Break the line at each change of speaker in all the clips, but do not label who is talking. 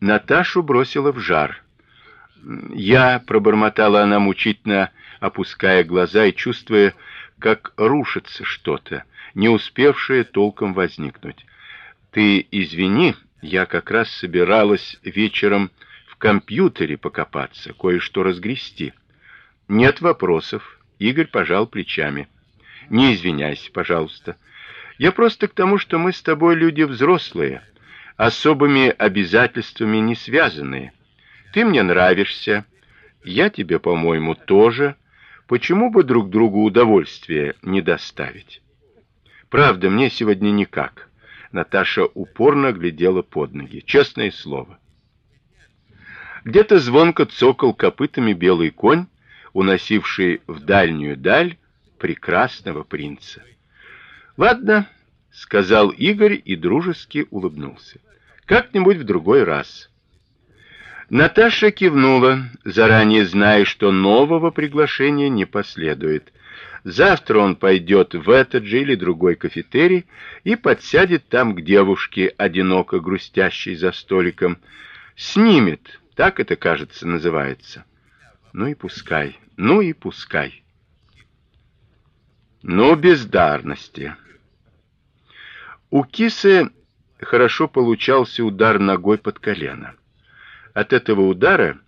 Наташу бросила в жар. Я пробормотала она мучительно, опуская глаза и чувствуя, как рушится что-то, не успевшее толком возникнуть. Ты извини, я как раз собиралась вечером в компьютере покопаться, кое-что разгрести. Нет вопросов. Игорь пожал плечами. Не извиняйся, пожалуйста. Я просто к тому, что мы с тобой люди взрослые, особыми обязательствами не связанные. Ты мне нравишься, я тебе, по-моему, тоже. Почему бы друг другу удовольствие не доставить? Правда, мне сегодня никак. Наташа упорно глядела под ноги, честное слово. Где-то звонко цокал копытами белый конь, уносивший в дальнюю даль прекрасного принца. Ладно, сказал Игорь и дружески улыбнулся. Как-нибудь в другой раз. Наташа кивнула, заранее зная, что нового приглашения не последует. Завтра он пойдет в этот же или другой кафетерий и подсядет там к девушке, одиноко грустящей за столиком, снимет, так это, кажется, называется. Ну и пускай. Ну и пускай. Но бездарности. У кисы хорошо получался удар ногой под колено. От этого удара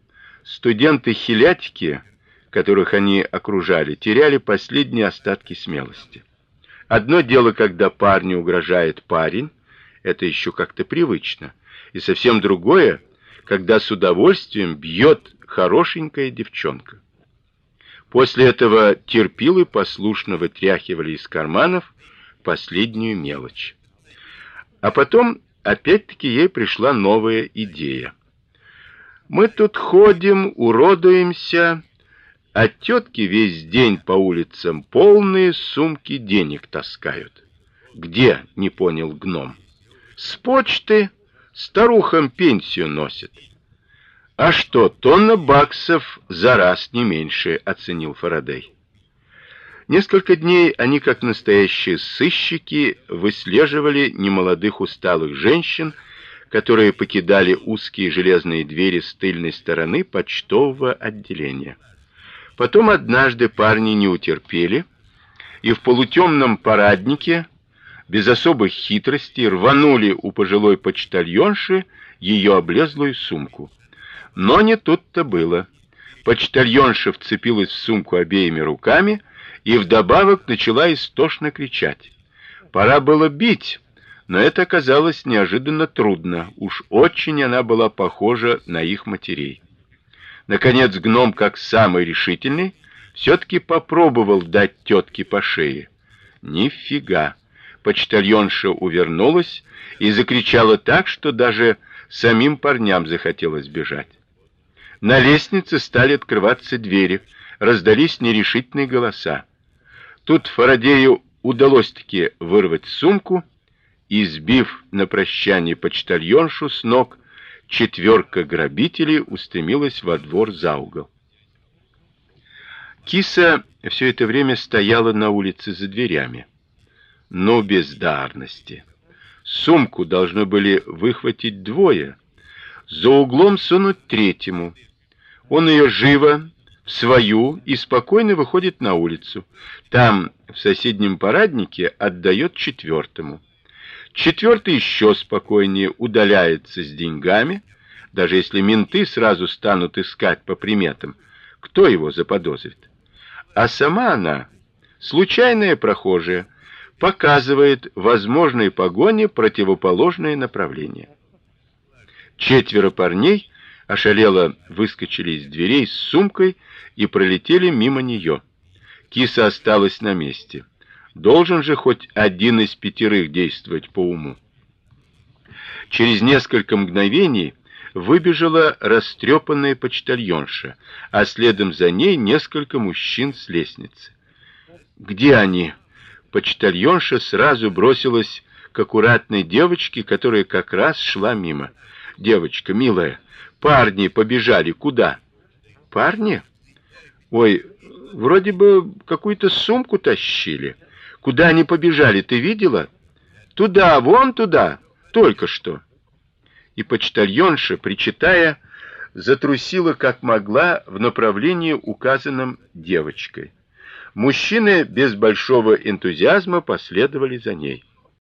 студенты хилятики которых они окружали, теряли последние остатки смелости. Одно дело, когда парню угрожает парень, это еще как-то привычно, и совсем другое, когда с удовольствием бьет хорошенькая девчонка. После этого терпилы послушно вытряхивали из карманов последнюю мелочь. А потом опять-таки ей пришла новая идея. Мы тут ходим, уродуемся, а тетки весь день по улицам полные сумки денег таскают. Где, не понял гном. С почты старухам пенсию носят. А что, тонна баксов за раз не меньше, оценил Фарадей. Несколько дней они, как настоящие сыщики, выслеживали немолодых усталых женщин, которые покидали узкие железные двери с тыльной стороны почтового отделения. Потом однажды парни не утерпели и в полутемном параднике без особых хитростей рванули у пожилой почтальонши ее облезлую сумку. Но не тут-то было. Почтальонша вцепилась в сумку обеими руками и вдобавок начала истошно кричать. Пора было бить, но это оказалось неожиданно трудно. Уж очень она была похожа на их матерей. Наконец гном, как самый решительный, все таки попробовал дать тетке по шее. Нифига. Почтальонша увернулась и закричала так, что даже самим парням захотелось бежать. На лестнице стали открываться двери, раздались нерешительные голоса. Тут Фарадею удалось таки вырвать сумку и, сбив на прощание почтальоншу с ног, четверка грабителей устремилась во двор за угол. Киса все это время стояла на улице за дверями. Но бездарности. Сумку должны были выхватить двое, за углом сунуть третьему. Он ее живо в свою и спокойно выходит на улицу. Там, в соседнем параднике, отдает четвертому. Четвертый еще спокойнее удаляется с деньгами, даже если менты сразу станут искать по приметам, кто его заподозрит. А сама она, случайная прохожая, показывает возможной погоне противоположное направление. Четверо парней ошалело выскочили из дверей с сумкой и пролетели мимо нее. Киса осталась на месте. Должен же хоть один из пятерых действовать по уму. Через несколько мгновений выбежала растрепанная почтальонша, а следом за ней несколько мужчин с лестницы. Где они? Почтальонша сразу бросилась к аккуратной девочке, которая как раз шла мимо. Девочка, милая, парни побежали куда? Парни? Ой, вроде бы какую-то сумку тащили. Куда они побежали, ты видела? Туда, вон туда, только что. и почтальонша, причитая, затрусила как могла в направлении указанном девочкой. Мужчины без большого энтузиазма последовали за ней.